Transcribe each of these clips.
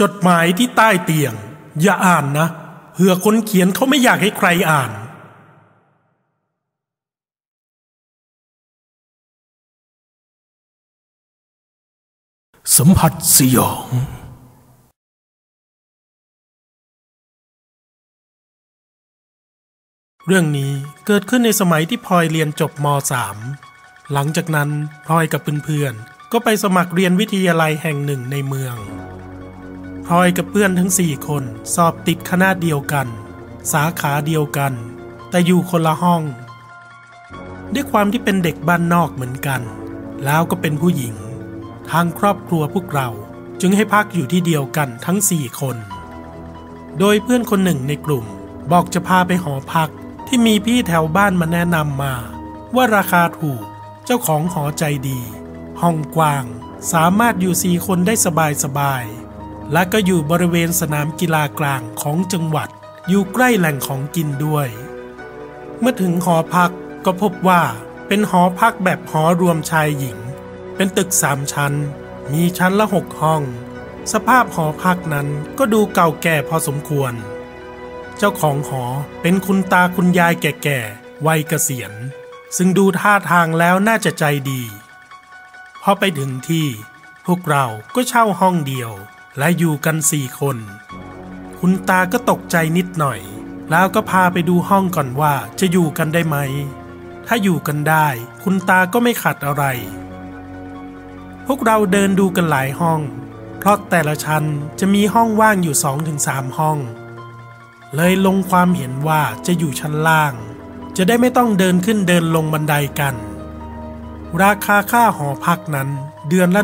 จดหมายที่ใต้เตียง อย่าอ่านนะเผื่อคนเขียนเขาไม่อยากให้ใครอ่านสัมผัสสยอง เรื่องนี้เกิดขึ้นในสมัยที่พลอยเรียนจบม .3 หลังจากนั้นพลอยกับเพื่อนๆก็ไปสมัครเรียนวิทยาลัยแห่งหนึ่งในเมือง พลอยกับเพื่อนทั้งสี่คนสอบติดคณะเดียวกัน สาขาเดียวกัน แต่อยู่คนละห้อง ด้วยความที่เป็นเด็กบ้านนอกเหมือนกัน แล้วก็เป็นผู้หญิง ทางครอบครัวพวกเราจึงให้พักอยู่ที่เดียวกันทั้งสี่คน โดยเพื่อนคนหนึ่งในกลุ่มบอกจะพาไปหอพักที่มีพี่แถวบ้านมาแนะนำมา ว่าราคาถูกเจ้าของหอใจดี ห้องกว้าง สามารถอยู่สี่คนได้สบายสบาย และก็อยู่บริเวณสนามกีฬากลางของจังหวัด อยู่ใกล้แหล่งของกินด้วย เมื่อถึงหอพักก็พบว่าเป็นหอพักแบบหอรวมชายหญิง เป็นตึกสามชั้น มีชั้นละหกห้อง สภาพหอพักนั้นก็ดูเก่าแก่พอสมควร เจ้าของหอเป็นคุณตาคุณยายแก่ๆวัยเกษียณ ซึ่งดูท่าทางแล้วน่าจะใจดีพอไปถึงที่ พวกเราก็เช่าห้องเดียว และอยู่กันสี่คน คุณตาก็ตกใจนิดหน่อย แล้วก็พาไปดูห้องก่อนว่าจะอยู่กันได้ไหม ถ้าอยู่กันได้ คุณตาก็ไม่ขัดอะไร พวกเราเดินดูกันหลายห้อง เพราะแต่ละชั้นจะมีห้องว่างอยู่สองถึงสามห้อง เลยลงความเห็นว่าจะอยู่ชั้นล่าง จะได้ไม่ต้องเดินขึ้นเดินลงบันไดกัน ราคาค่าหอพักนั้นเดือนละ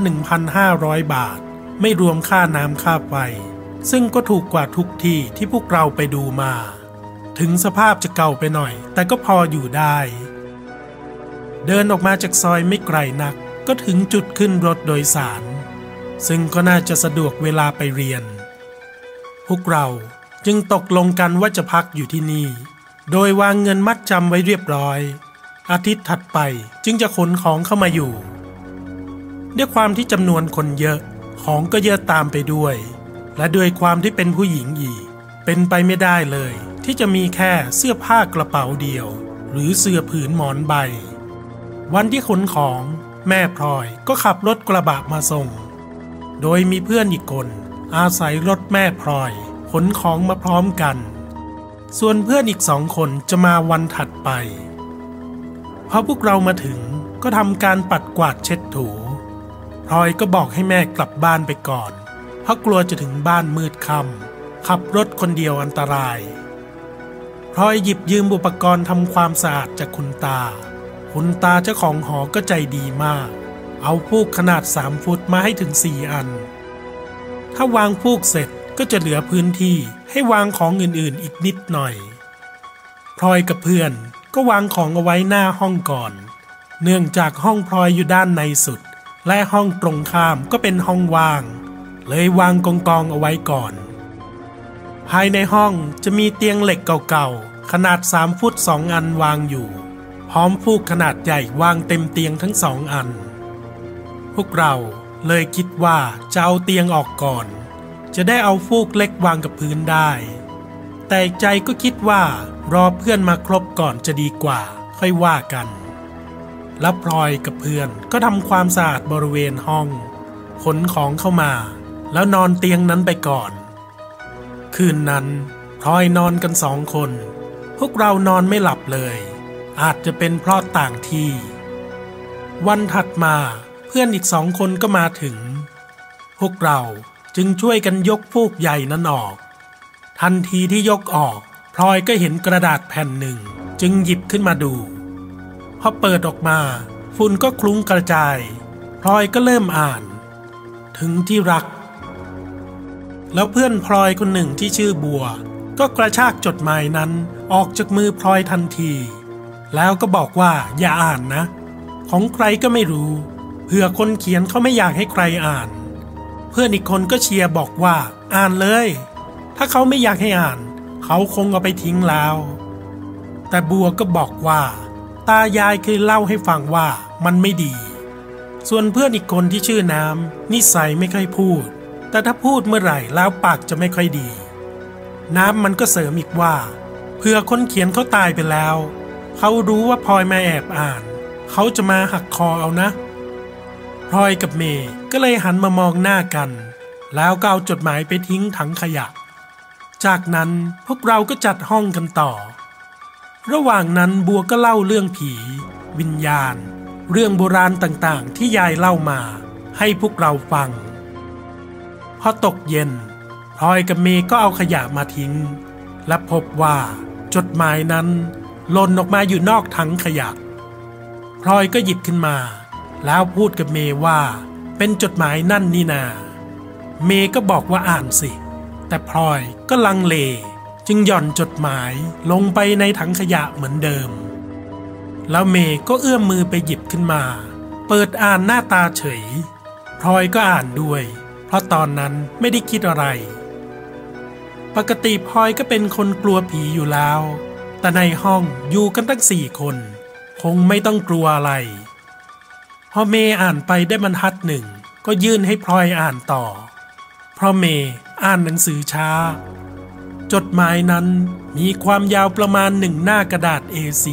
1,500 บาท ไม่รวมค่าน้ำค่าไฟ ซึ่งก็ถูกกว่าทุกที่ที่พวกเราไปดูมา ถึงสภาพจะเก่าไปหน่อย แต่ก็พออยู่ได้ เดินออกมาจากซอยไม่ไกลนัก ก็ถึงจุดขึ้นรถโดยสาร ซึ่งก็น่าจะสะดวกเวลาไปเรียน พวกเราจึงตกลงกันว่าจะพักอยู่ที่นี่ โดยวางเงินมัดจำไว้เรียบร้อย อาทิตย์ถัดไปจึงจะขนของเข้ามาอยู่ ด้วยความที่จำนวนคนเยอะ ของก็เยอะตามไปด้วย และด้วยความที่เป็นผู้หญิงอีก เป็นไปไม่ได้เลย ที่จะมีแค่เสื้อผ้ากระเป๋าเดียว หรือเสื้อผืนหมอนใบ วันที่ขนของแม่พลอยก็ขับรถกระบะมาส่ง โดยมีเพื่อนอีกคน อาศัยรถแม่พลอย ขนของมาพร้อมกัน ส่วนเพื่อนอีกสองคนจะมาวันถัดไปพอพวกเรามาถึงก็ทำการปัดกวาดเช็ดถู พลอยก็บอกให้แม่กลับบ้านไปก่อน เพราะกลัวจะถึงบ้านมืดค่ำขับรถคนเดียวอันตรายพลอยหยิบยืมอุปกรณ์ทำความสะอาดจากคุณตา คุณตาเจ้าของหอก็ใจดีมาก เอาพูกขนาดสามฟุตมาให้ถึงสี่อัน ถ้าวางพูกเสร็จก็จะเหลือพื้นที่ให้วางของอื่นๆอีกนิดหน่อยพลอยกับเพื่อนก็วางของเอาไว้หน้าห้องก่อน เนื่องจากห้องพลอยอยู่ด้านในสุด และห้องตรงข้ามก็เป็นห้องว่าง เลยวางกองกองเอาไว้ก่อน ภายในห้องจะมีเตียงเหล็กเก่าๆ ขนาดสามฟุตสองอันวางอยู่ พร้อมฟูกขนาดใหญ่วางเต็มเตียงทั้งสองอัน พวกเราเลยคิดว่าจะเอาเตียงออกก่อน จะได้เอาฟูกเล็กวางกับพื้นได้ แต่ใจก็คิดว่ารอเพื่อนมาครบก่อนจะดีกว่า ค่อยว่ากัน แล้วพลอยกับเพื่อนก็ทำความสะอาดบริเวณห้องขนของเข้ามา แล้วนอนเตียงนั้นไปก่อน คืนนั้นพลอยนอนกันสองคน พวกเรานอนไม่หลับเลย อาจจะเป็นเพราะต่างที่ วันถัดมาเพื่อนอีกสองคนก็มาถึง พวกเราจึงช่วยกันยกฟูกใหญ่นั้นออก ทันทีที่ยกออกพลอยก็เห็นกระดาษแผ่นหนึ่ง จึงหยิบขึ้นมาดู อเปิดออกมาฝุ่นก็คลุ้งกระจาย พลอยก็เริ่มอ่าน ถึงที่รัก แล้วเพื่อนพลอยคนหนึ่งที่ชื่อบัว ก็กระชากจดหมายนั้นออกจากมือพลอยทันที แล้วก็บอกว่าอย่าอ่านนะ ของใครก็ไม่รู้เผื่อคนเขียนเขาไม่อยากให้ใครอ่าน เพื่อนอีกคนก็เชียร์บอกว่า อ่านเลย ถ้าเขาไม่อยากให้อ่าน เขาคงเอาไปทิ้งแล้ว แต่บัวก็บอกว่า ตายายเคยเล่าให้ฟังว่ามันไม่ดี ส่วนเพื่อนอีกคนที่ชื่อน้ำนิสัยไม่ค่อยพูด แต่ถ้าพูดเมื่อไหร่แล้วปากจะไม่ค่อยดี น้ำมันก็เสริมอีกว่าเผื่อคนเขียนเขาตายไปแล้ว เขารู้ว่าพลอยมาแอบอ่าน เขาจะมาหักคอเอานะพลอยกับเมย์ก็เลยหันมามองหน้ากัน แล้วก็เอาจดหมายไปทิ้งถังขยะ จากนั้นพวกเราก็จัดห้องกันต่อ ระหว่างนั้นบัวก็เล่าเรื่องผี วิญญาณ เรื่องโบราณต่างๆ ที่ยายเล่ามา ให้พวกเราฟัง พอตกเย็นพลอยกับเมย์ก็เอาขยะมาทิ้ง และพบว่า จดหมายนั้นหล่นออกมาอยู่นอกถังขยะพลอยก็หยิบขึ้นมา แล้วพูดกับเมย์ว่า เป็นจดหมายนั่นนี่นา เมย์ก็บอกว่าอ่านสิ แต่พลอยก็ลังเล จึงหย่อนจดหมายลงไปในถังขยะเหมือนเดิม แล้วเมย์ก็เอื้อมมือไปหยิบขึ้นมา เปิดอ่านหน้าตาเฉยพลอยก็อ่านด้วย เพราะตอนนั้นไม่ได้คิดอะไร ปกติพลอยก็เป็นคนกลัวผีอยู่แล้ว แต่ในห้องอยู่กันตั้งสี่คน คงไม่ต้องกลัวอะไร พอเมย์อ่านไปได้บรรทัดหนึ่งก็ยื่นให้พลอยอ่านต่อ เพราะเมย์อ่านหนังสือช้า จดหมายนั้นมีความยาวประมาณหนึ่งหน้ากระดาษ A4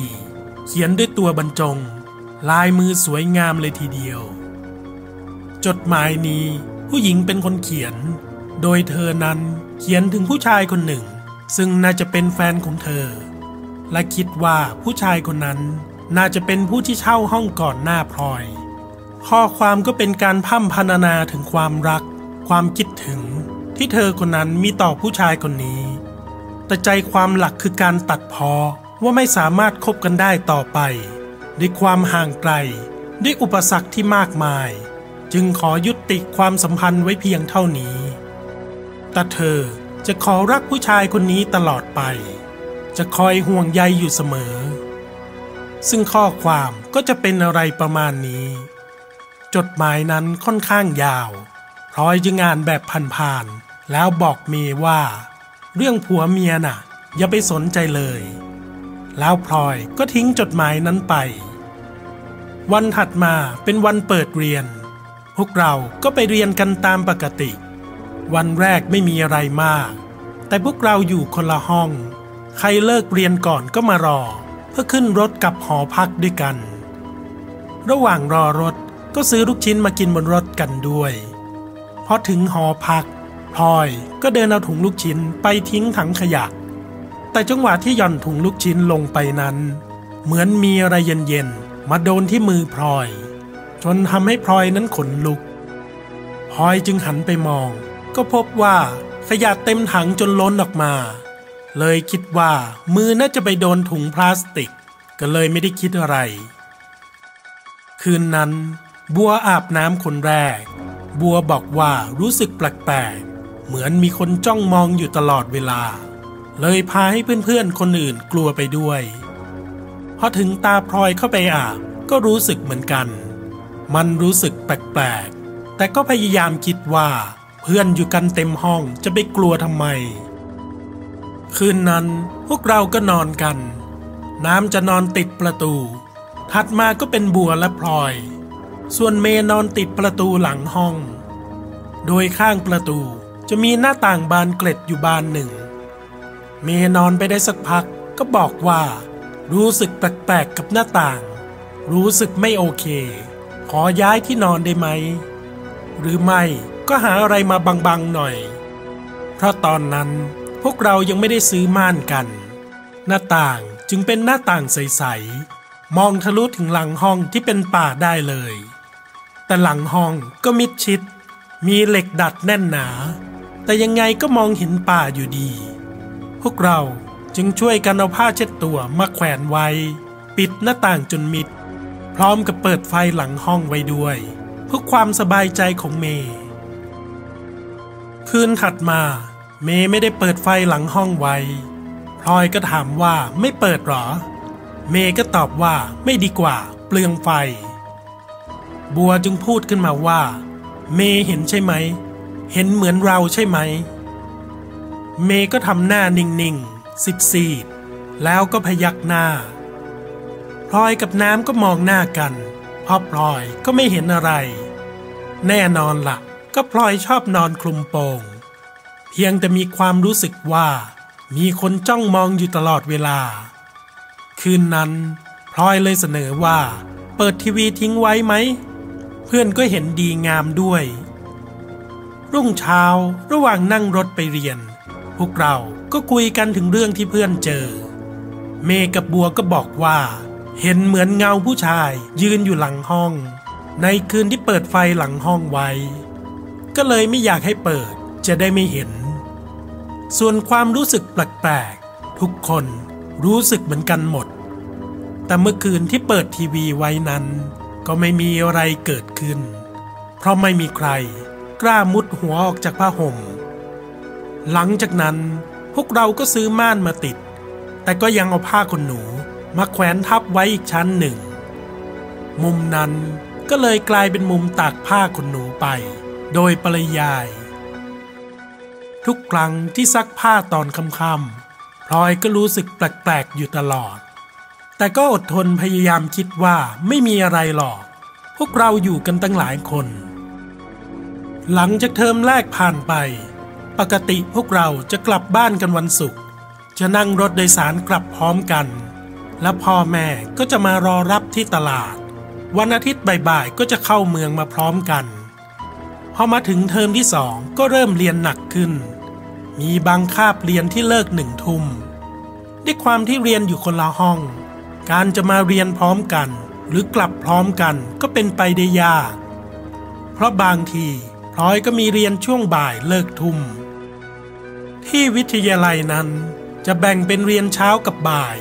เขียนด้วยตัวบรรจง ลายมือสวยงามเลยทีเดียว จดหมายนี้ผู้หญิงเป็นคนเขียน โดยเธอนั้นเขียนถึงผู้ชายคนหนึ่ง ซึ่งน่าจะเป็นแฟนของเธอ และคิดว่าผู้ชายคนนั้นน่าจะเป็นผู้ที่เช่าห้องก่อนหน้าพลอย ข้อความก็เป็นการพร่ำพรรณนาถึงความรัก ความคิดถึงที่เธอคนนั้นมีต่อผู้ชายคนนี้ แต่ใจความหลักคือการตัดพอว่าไม่สามารถคบกันได้ต่อไป ด้วยความห่างไกล ด้วยอุปสรรคที่มากมาย จึงขอยุติความสัมพันธ์ไว้เพียงเท่านี้ แต่เธอจะขอรักผู้ชายคนนี้ตลอดไป จะคอยห่วงใยอยู่เสมอ ซึ่งข้อความก็จะเป็นอะไรประมาณนี้ จดหมายนั้นค่อนข้างยาวพลอยจึงอ่านแบบผ่านๆแล้วบอกเมว่า เรื่องผัวเมียน่ะ อย่าไปสนใจเลย แล้วพลอยก็ทิ้งจดหมายนั้นไป วันถัดมาเป็นวันเปิดเรียน พวกเราก็ไปเรียนกันตามปกติ วันแรกไม่มีอะไรมาก แต่พวกเราอยู่คนละห้อง ใครเลิกเรียนก่อนก็มารอ เพื่อขึ้นรถกลับหอพักด้วยกัน ระหว่างรอรถก็ซื้อลูกชิ้นมากินบนรถกันด้วยพอถึงหอพัก พลอยก็เดินเอาถุงลูกชิ้นไปทิ้งถังขยะ แต่จังหวะที่หย่อนถุงลูกชิ้นลงไปนั้น เหมือนมีอะไรเย็นๆมาโดนที่มือพลอย จนทำให้พลอยนั้นขนลุกพลอยจึงหันไปมอง ก็พบว่าขยะเต็มถังจนล้นออกมา เลยคิดว่ามือน่าจะไปโดนถุงพลาสติก ก็เลยไม่ได้คิดอะไร คืนนั้น บัวอาบน้ำคนแรก บัวบอกว่ารู้สึกแปลกๆ เหมือนมีคนจ้องมองอยู่ตลอดเวลา เลยพาให้เพื่อนๆคนอื่นกลัวไปด้วยพอถึงตาพลอยเข้าไปอาบก็รู้สึกเหมือนกัน มันรู้สึกแปลกๆ แต่ก็พยายามคิดว่า เพื่อนอยู่กันเต็มห้องจะไปกลัวทำไม คืนนั้นพวกเราก็นอนกัน น้ำจะนอนติดประตู ถัดมาก็เป็นบัวและพลอย ส่วนเมนอนติดประตูหลังห้อง โดยข้างประตู จะมีหน้าต่างบานเกล็ดอยู่บานหนึ่ง เมย์นอนไปได้สักพักก็บอกว่า รู้สึกแปลกๆกับหน้าต่าง รู้สึกไม่โอเค ขอย้ายที่นอนได้ไหม หรือไม่ก็หาอะไรมาบังๆหน่อย เพราะตอนนั้นพวกเรายังไม่ได้ซื้อม่านกัน หน้าต่างจึงเป็นหน้าต่างใสๆมองทะลุถึงหลังห้องที่เป็นป่าได้เลย แต่หลังห้องก็มิดชิด มีเหล็กดัดแน่นหนา แต่ยังไงก็มองเห็นป่าอยู่ดี พวกเราจึงช่วยกันเอาผ้าเช็ดตัวมาแขวนไว้ ปิดหน้าต่างจนมิด พร้อมกับเปิดไฟหลังห้องไว้ด้วย เพื่อความสบายใจของเมย์คืนถัดมา เมย์ไม่ได้เปิดไฟหลังห้องไว้พลอยก็ถามว่าไม่เปิดหรอ เมย์ก็ตอบว่าไม่ดีกว่า เปลืองไฟ บัวจึงพูดขึ้นมาว่า เมย์เห็นใช่ไหม เห็นเหมือนเราใช่ไหม เมย์ก็ทำหน้านิ่งๆซีดแล้วก็พยักหน้า พลอยกับน้ำก็มองหน้ากันพราะพลอยก็ไม่เห็นอะไร แน่นอนละ่ะ ก็พลอยชอบนอนคลุมโปง เพียงแต่มีความรู้สึกว่า มีคนจ้องมองอยู่ตลอดเวลา คืนนั้น พลอยเลยเสนอว่า เปิดทีวีทิ้งไว้ไหม เพื่อนก็เห็นดีงามด้วย รุ่งเช้า ระหว่างนั่งรถไปเรียน พวกเราก็คุยกันถึงเรื่องที่เพื่อนเจอ เมย์กับบัวก็บอกว่า เห็นเหมือนเงาผู้ชายยืนอยู่หลังห้อง ในคืนที่เปิดไฟหลังห้องไว้ ก็เลยไม่อยากให้เปิดจะได้ไม่เห็น ส่วนความรู้สึกแปลกๆทุกคนรู้สึกเหมือนกันหมด แต่เมื่อคืนที่เปิดทีวีไว้นั้น ก็ไม่มีอะไรเกิดขึ้น เพราะไม่มีใคร กล้ามุดหัวออกจากผ้าห่ม หลังจากนั้นพวกเราก็ซื้อม่านมาติด แต่ก็ยังเอาผ้าขนหนูมาแขวนทับไว้อีกชั้นหนึ่ง มุมนั้นก็เลยกลายเป็นมุมตากผ้าขนหนูไป โดยปริยาย ทุกครั้งที่ซักผ้าตอนค่ำๆพลอยก็รู้สึกแปลกๆอยู่ตลอด แต่ก็อดทนพยายามคิดว่าไม่มีอะไรหรอก พวกเราอยู่กันตั้งหลายคน หลังจากเทอมแรกผ่านไป ปกติพวกเราจะกลับบ้านกันวันศุกร์จะนั่งรถโดยสารกลับพร้อมกัน และพ่อแม่ก็จะมารอรับที่ตลาด วันอาทิตย์บ่ายๆก็จะเข้าเมืองมาพร้อมกันพอมาถึงเทอมที่สองก็เริ่มเรียนหนักขึ้น มีบางคาบเรียนที่เลิกหนึ่งทุ่มด้วยความที่เรียนอยู่คนละห้อง การจะมาเรียนพร้อมกัน หรือกลับพร้อมกันก็เป็นไปได้ยาก เพราะบางที พลอยก็มีเรียนช่วงบ่ายเลิกทุ่ม ที่วิทยาลัยนั้นจะแบ่งเป็นเรียนเช้ากับบ่าย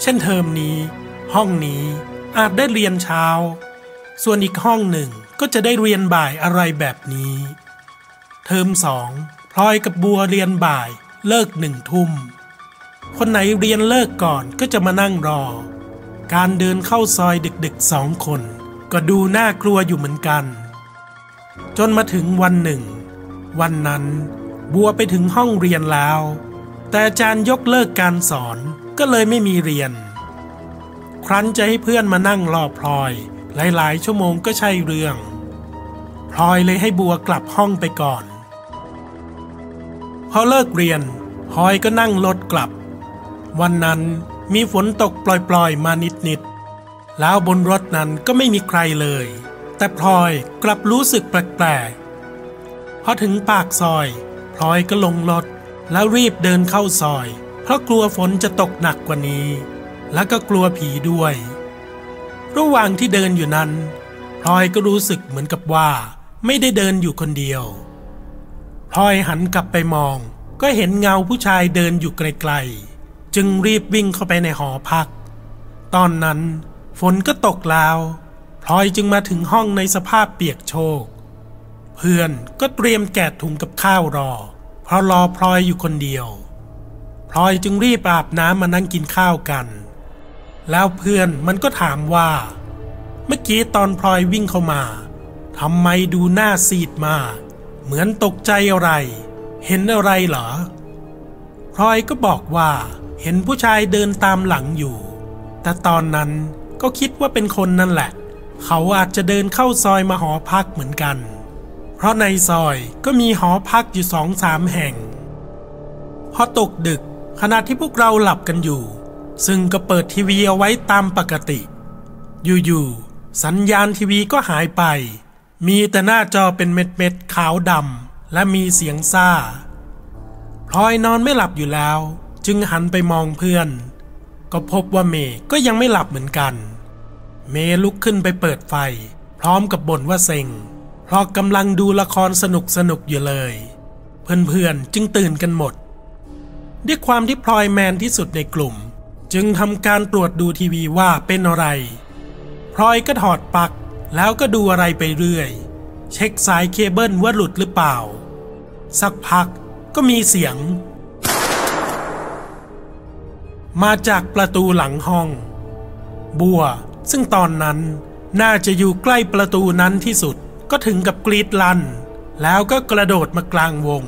เช่นเทอมนี้ ห้องนี้อาจได้เรียนเช้า ส่วนอีกห้องหนึ่งก็จะได้เรียนบ่ายอะไรแบบนี้ เทอมสองพลอยกับบัวเรียนบ่ายเลิกหนึ่งทุ่ม คนไหนเรียนเลิกก่อนก็จะมานั่งรอ การเดินเข้าซอยดึกๆสองคน ก็ดูน่ากลัวอยู่เหมือนกัน จนมาถึงวันหนึ่ง วันนั้นบัวไปถึงห้องเรียนแล้ว แต่อาจารย์ยกเลิกการสอนก็เลยไม่มีเรียน ครั้นจะให้เพื่อนมานั่งรอพลอย หลายๆ ชั่วโมงก็ใช่เรื่อง พลอยเลยให้บัวกลับห้องไปก่อน พอเลิกเรียนพลอยก็นั่งรถกลับ วันนั้นมีฝนตกปล่อยๆมานิดๆแล้วบนรถนั้นก็ไม่มีใครเลย แต่พลอยกลับรู้สึกแปลกๆพอถึงปากซอย พลอยก็ลงรถแล้วรีบเดินเข้าซอย เพราะกลัวฝนจะตกหนักกว่านี้ แล้วก็กลัวผีด้วย ระหว่างที่เดินอยู่นั้น พลอยก็รู้สึกเหมือนกับว่า ไม่ได้เดินอยู่คนเดียว พลอยหันกลับไปมอง ก็เห็นเงาผู้ชายเดินอยู่ไกลๆ จึงรีบวิ่งเข้าไปในหอพัก ตอนนั้นฝนก็ตกแล้ว พลอยจึงมาถึงห้องในสภาพเปียกโชก เพื่อนก็เตรียมแกะถุงกับข้าวรอ เพราะรอพลอยอยู่คนเดียว พลอยจึงรีบอาบน้ำมานั่งกินข้าวกัน แล้วเพื่อนมันก็ถามว่า เมื่อกี้ตอนพลอยวิ่งเข้ามาทำไมดูหน้าซีดมาก เหมือนตกใจอะไร เห็นอะไรเหรอพลอยก็บอกว่าเห็นผู้ชายเดินตามหลังอยู่ แต่ตอนนั้นก็คิดว่าเป็นคนนั่นแหละ เขาอาจจะเดินเข้าซอยมาหอพักเหมือนกัน เพราะในซอยก็มีหอพักอยู่สองสามแห่ง พอตกดึกขณะที่พวกเราหลับกันอยู่ ซึ่งก็เปิดทีวีเอาไว้ตามปกติ อยู่ๆสัญญาณทีวีก็หายไป มีแต่หน้าจอเป็นเม็ดๆขาวดำและมีเสียงซ่าพลอยนอนไม่หลับอยู่แล้ว จึงหันไปมองเพื่อน ก็พบว่าเมย์ก็ยังไม่หลับเหมือนกัน เมลุกขึ้นไปเปิดไฟ พร้อมกับบ่นว่าเซ็ง เพราะกำลังดูละครสนุกสนุกอยู่เลย เพื่อนๆจึงตื่นกันหมด ด้วยความที่พลอยแมนที่สุดในกลุ่ม จึงทำการตรวจดูทีวีว่าเป็นอะไร พลอยก็ถอดปลั๊กแล้วก็ดูอะไรไปเรื่อย เช็คสายเคเบิลว่าหลุดหรือเปล่า สักพักก็มีเสียง มาจากประตูหลังห้อง บัว ซึ่งตอนนั้นน่าจะอยู่ใกล้ประตูนั้นที่สุดก็ถึงกับกรีดลัน แล้วก็กระโดดมากลางวง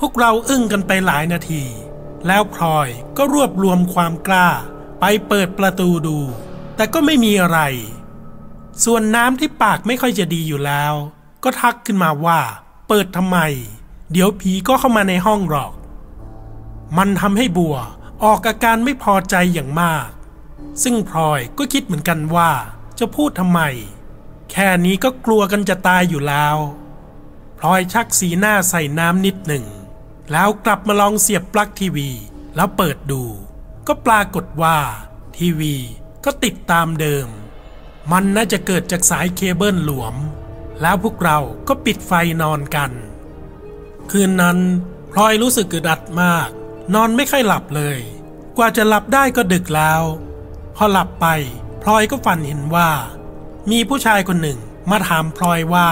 พวกเราอึ้งกันไปหลายนาที แล้วพลอยก็รวบรวมความกล้าไปเปิดประตูดู แต่ก็ไม่มีอะไร ส่วนน้ำที่ปากไม่ค่อยจะดีอยู่แล้ว ก็ทักขึ้นมาว่า เปิดทำไม เดี๋ยวผีก็เข้ามาในห้องหรอก มันทำให้บัวออกอาการไม่พอใจอย่างมาก ซึ่งพลอยก็คิดเหมือนกันว่าจะพูดทำไม แค่นี้ก็กลัวกันจะตายอยู่แล้วพลอยชักสีหน้าใส่น้ำนิดหนึ่ง แล้วกลับมาลองเสียบปลั๊กทีวี แล้วเปิดดู ก็ปรากฏว่า ทีวีก็ติดตามเดิม มันน่าจะเกิดจากสายเคเบิลหลวม แล้วพวกเราก็ปิดไฟนอนกัน คืนนั้นพลอยรู้สึกอึดอัดมาก นอนไม่ค่อยหลับเลย กว่าจะหลับได้ก็ดึกแล้ว พอหลับไปพลอยก็ฝันเห็นว่า มีผู้ชายคนหนึ่งมาถามพลอยว่า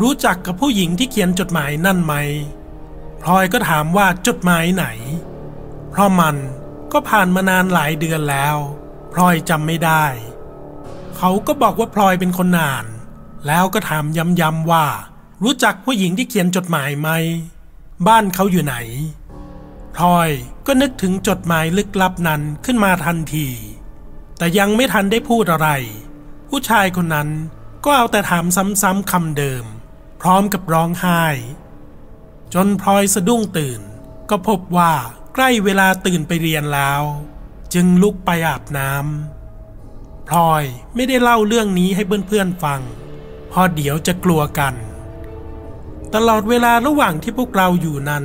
รู้จักกับผู้หญิงที่เขียนจดหมายนั่นไหมพลอยก็ถามว่าจดหมายไหน เพราะมันก็ผ่านมานานหลายเดือนแล้วพลอยจำไม่ได้ เขาก็บอกว่าพลอยเป็นคนอ่าน แล้วก็ถามย้ำๆว่า รู้จักผู้หญิงที่เขียนจดหมายไหม บ้านเขาอยู่ไหนพลอยก็นึกถึงจดหมายลึกลับนั้นขึ้นมาทันที แต่ยังไม่ทันได้พูดอะไร ผู้ชายคนนั้นก็เอาแต่ถามซ้ำๆคำเดิม พร้อมกับร้องไห้ จนพลอยสะดุ้งตื่น ก็พบว่าใกล้เวลาตื่นไปเรียนแล้ว จึงลุกไปอาบน้ำพลอยไม่ได้เล่าเรื่องนี้ให้เพื่อนๆฟังเพราะเดี๋ยวจะกลัวกัน ตลอดเวลาระหว่างที่พวกเราอยู่นั้น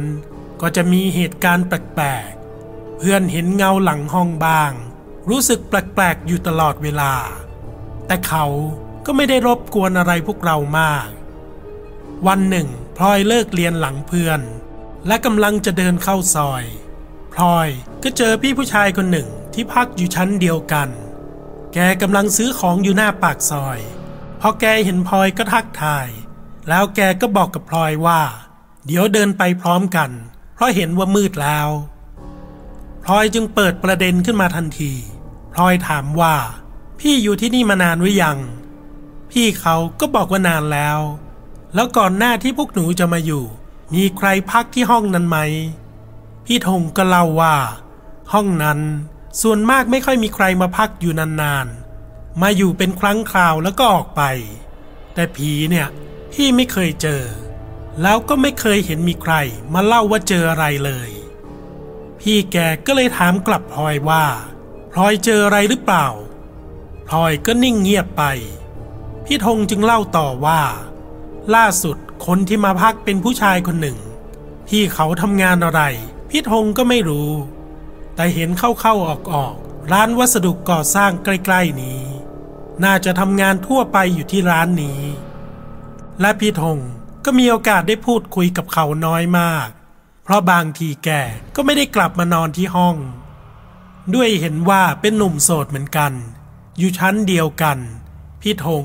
ก็จะมีเหตุการณ์แปลกๆเพื่อนเห็นเงาหลังห้องบ้าง รู้สึกแปลกๆอยู่ตลอดเวลา แต่เขาก็ไม่ได้รบกวนอะไรพวกเรามาก วันหนึ่งพลอยเลิกเรียนหลังเพื่อน และกำลังจะเดินเข้าซอยพลอยก็เจอพี่ผู้ชายคนหนึ่งที่พักอยู่ชั้นเดียวกัน แกกำลังซื้อของอยู่หน้าปากซอย พอแกเห็นพลอยก็ทักทาย แล้วแกก็บอกกับพลอยว่า เดี๋ยวเดินไปพร้อมกัน เพราะเห็นว่ามืดแล้วพลอยจึงเปิดประเด็นขึ้นมาทันที พลอยถามว่า พี่อยู่ที่นี่มานานหรือยัง พี่เขาก็บอกว่านานแล้ว แล้วก่อนหน้าที่พวกหนูจะมาอยู่ มีใครพักที่ห้องนั้นไหม พี่ธงก็เล่าว่า ห้องนั้นส่วนมากไม่ค่อยมีใครมาพักอยู่นานๆ มาอยู่เป็นครั้งคราวแล้วก็ออกไป แต่ผีเนี่ยพี่ไม่เคยเจอ แล้วก็ไม่เคยเห็นมีใครมาเล่าว่าเจออะไรเลย พี่แกก็เลยถามกลับพลอยว่า พลอยเจออะไรหรือเปล่าพลอยก็นิ่งเงียบไป พี่ธงจึงเล่าต่อว่า ล่าสุดคนที่มาพักเป็นผู้ชายคนหนึ่งพี่เขาทำงานอะไร พี่ธงก็ไม่รู้ แต่เห็นเข้าๆออกๆร้านวัสดุก่อสร้างใกล้ๆนี้ น่าจะทำงานทั่วไปอยู่ที่ร้านนี้ และพี่ธงก็มีโอกาสได้พูดคุยกับเขาน้อยมาก เพราะบางทีแกก็ไม่ได้กลับมานอนที่ห้อง ด้วยเห็นว่าเป็นหนุ่มโสดเหมือนกัน อยู่ชั้นเดียวกัน พี่ธง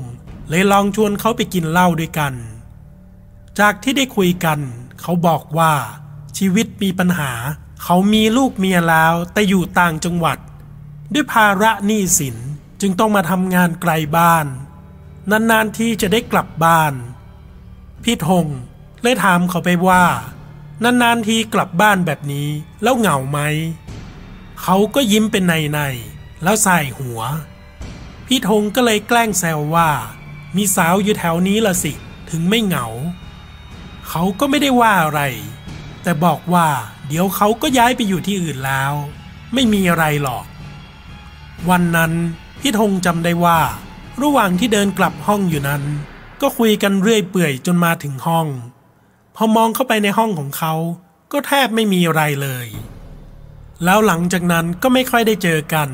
เลยลองชวนเขาไปกินเหล้าด้วยกัน จากที่ได้คุยกัน เขาบอกว่าชีวิตมีปัญหา เขามีลูกเมียแล้วแต่อยู่ต่างจังหวัด ด้วยภาระหนี้สินจึงต้องมาทำงานไกลบ้าน นานๆที่จะได้กลับบ้าน พี่ธงเลยถามเขาไปว่านานๆทีกลับบ้านแบบนี้แล้วเหงาไหม เขาก็ยิ้มเป็นในในๆแล้วใส่หัว พี่ธงก็เลยแกล้งแซวว่า มีสาวอยู่แถวนี้ละสิถึงไม่เหงา เขาก็ไม่ได้ว่าอะไร แต่บอกว่าเดี๋ยวเขาก็ย้ายไปอยู่ที่อื่นแล้ว ไม่มีอะไรหรอก วันนั้นพี่ธงจำได้ว่า ระหว่างที่เดินกลับห้องอยู่นั้น ก็คุยกันเรื่อยเปื่อยจนมาถึงห้อง พอมองเข้าไปในห้องของเขา ก็แทบไม่มีอะไรเลย แล้วหลังจากนั้นก็ไม่ค่อยได้เจอกัน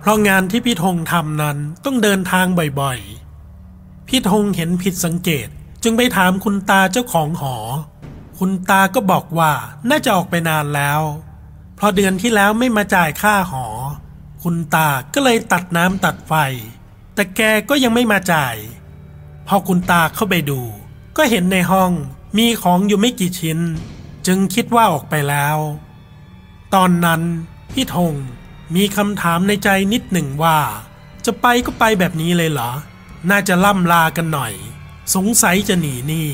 เพราะงานที่พี่ธงทำนั้นต้องเดินทางบ่อยๆ พี่ธงเห็นผิดสังเกตจึงไปถามคุณตาเจ้าของหอ คุณตาก็บอกว่าน่าจะออกไปนานแล้ว เพราะเดือนที่แล้วไม่มาจ่ายค่าหอ คุณตาก็เลยตัดน้ำตัดไฟ แต่แกก็ยังไม่มาจ่าย พอคุณตาเข้าไปดู ก็เห็นในห้องมีของอยู่ไม่กี่ชิ้น จึงคิดว่าออกไปแล้ว ตอนนั้นพี่ธงมีคำถามในใจนิดหนึ่งว่า จะไปก็ไปแบบนี้เลยเหรอ น่าจะล่ำลากันหน่อย สงสัยจะหนีหนี่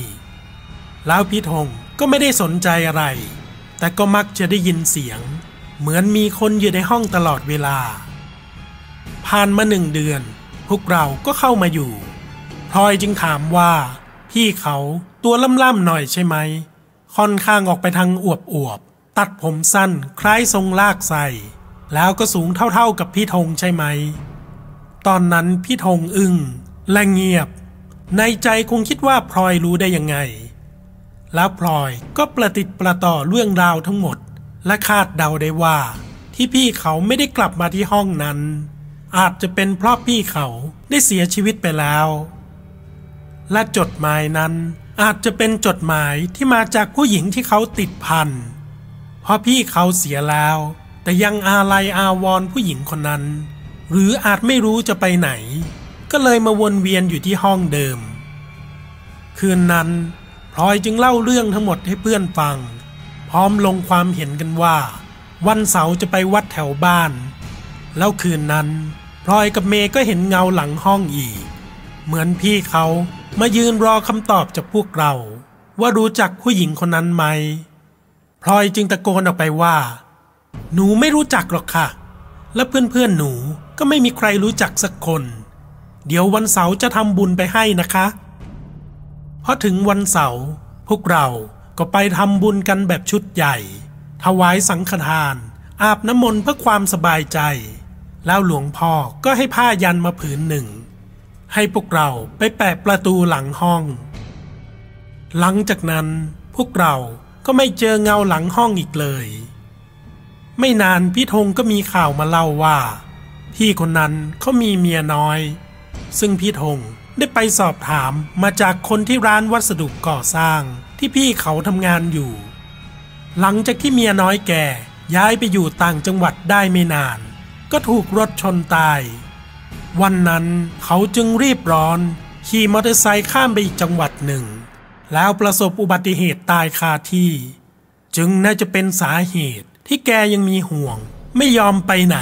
แล้วพี่ธงก็ไม่ได้สนใจอะไร แต่ก็มักจะได้ยินเสียง เหมือนมีคนอยู่ในห้องตลอดเวลา ผ่านมาหนึ่งเดือน พวกเราก็เข้ามาอยู่พลอยจึงถามว่า พี่เขาตัวล่ำๆหน่อยใช่ไหมค่อนข้างออกไปทางอวบอวบ ตัดผมสั้นคล้ายทรงลากใส่ แล้วก็สูงเท่าๆกับพี่ธงใช่ไหม ตอนนั้นพี่ธงอึง้งและเงียบ ในใจคงคิดว่าพลอยรู้ได้ยังไง แล้วพลอยก็ประติดประต่อเรื่องราวทั้งหมด และคาดเดาได้ว่า ที่พี่เขาไม่ได้กลับมาที่ห้องนั้น อาจจะเป็นเพราะพี่เขาได้เสียชีวิตไปแล้ว และจดหมายนั้นอาจจะเป็นจดหมายที่มาจากผู้หญิงที่เขาติดพัน เพราะพี่เขาเสียแล้ว แต่ยังอาลัยอาวรผู้หญิงคนนั้น หรืออาจไม่รู้จะไปไหน ก็เลยมาวนเวียนอยู่ที่ห้องเดิม คืนนั้นพลอยจึงเล่าเรื่องทั้งหมดให้เพื่อนฟัง พร้อมลงความเห็นกันว่า วันเสาร์จะไปวัดแถวบ้าน แล้วคืนนั้นพลอยกับเมย์ก็เห็นเงาหลังห้องอีก เหมือนพี่เขามายืนรอคำตอบจากพวกเรา ว่ารู้จักผู้หญิงคนนั้นไหม พลอยจึงตะโกนออกไปว่า หนูไม่รู้จักหรอกค่ะ และเพื่อนๆหนูก็ไม่มีใครรู้จักสักคน เดี๋ยววันเสาร์จะทำบุญไปให้นะคะพอถึงวันเสาร์พวกเราก็ไปทำบุญกันแบบชุดใหญ่ ถวายสังฆทาน อาบน้ำมนต์เพื่อความสบายใจ แล้วหลวงพ่อก็ให้ผ้ายันมาผืนหนึ่ง ให้พวกเราไปแปะประตูหลังห้อง หลังจากนั้นพวกเรา ก็ไม่เจอเงาหลังห้องอีกเลย ไม่นานพี่ธงก็มีข่าวมาเล่าว่า พี่คนนั้นเขามีเมียน้อย ซึ่งพี่ธงได้ไปสอบถามมาจากคนที่ร้านวัสดุก่อสร้างที่พี่เขาทำงานอยู่ หลังจากที่เมียน้อยแก่ย้ายไปอยู่ต่างจังหวัดได้ไม่นาน ก็ถูกรถชนตาย วันนั้นเขาจึงรีบร้อน ขี่มอเตอร์ไซค์ข้ามไปอีกจังหวัดหนึ่ง แล้วประสบอุบัติเหตุตายคาที่ จึงน่าจะเป็นสาเหตุที่แกยังมีห่วงไม่ยอมไปไหน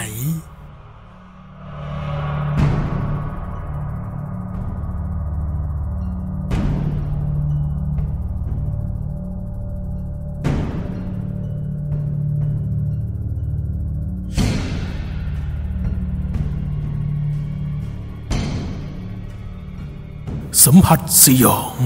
สัมผัสสยอง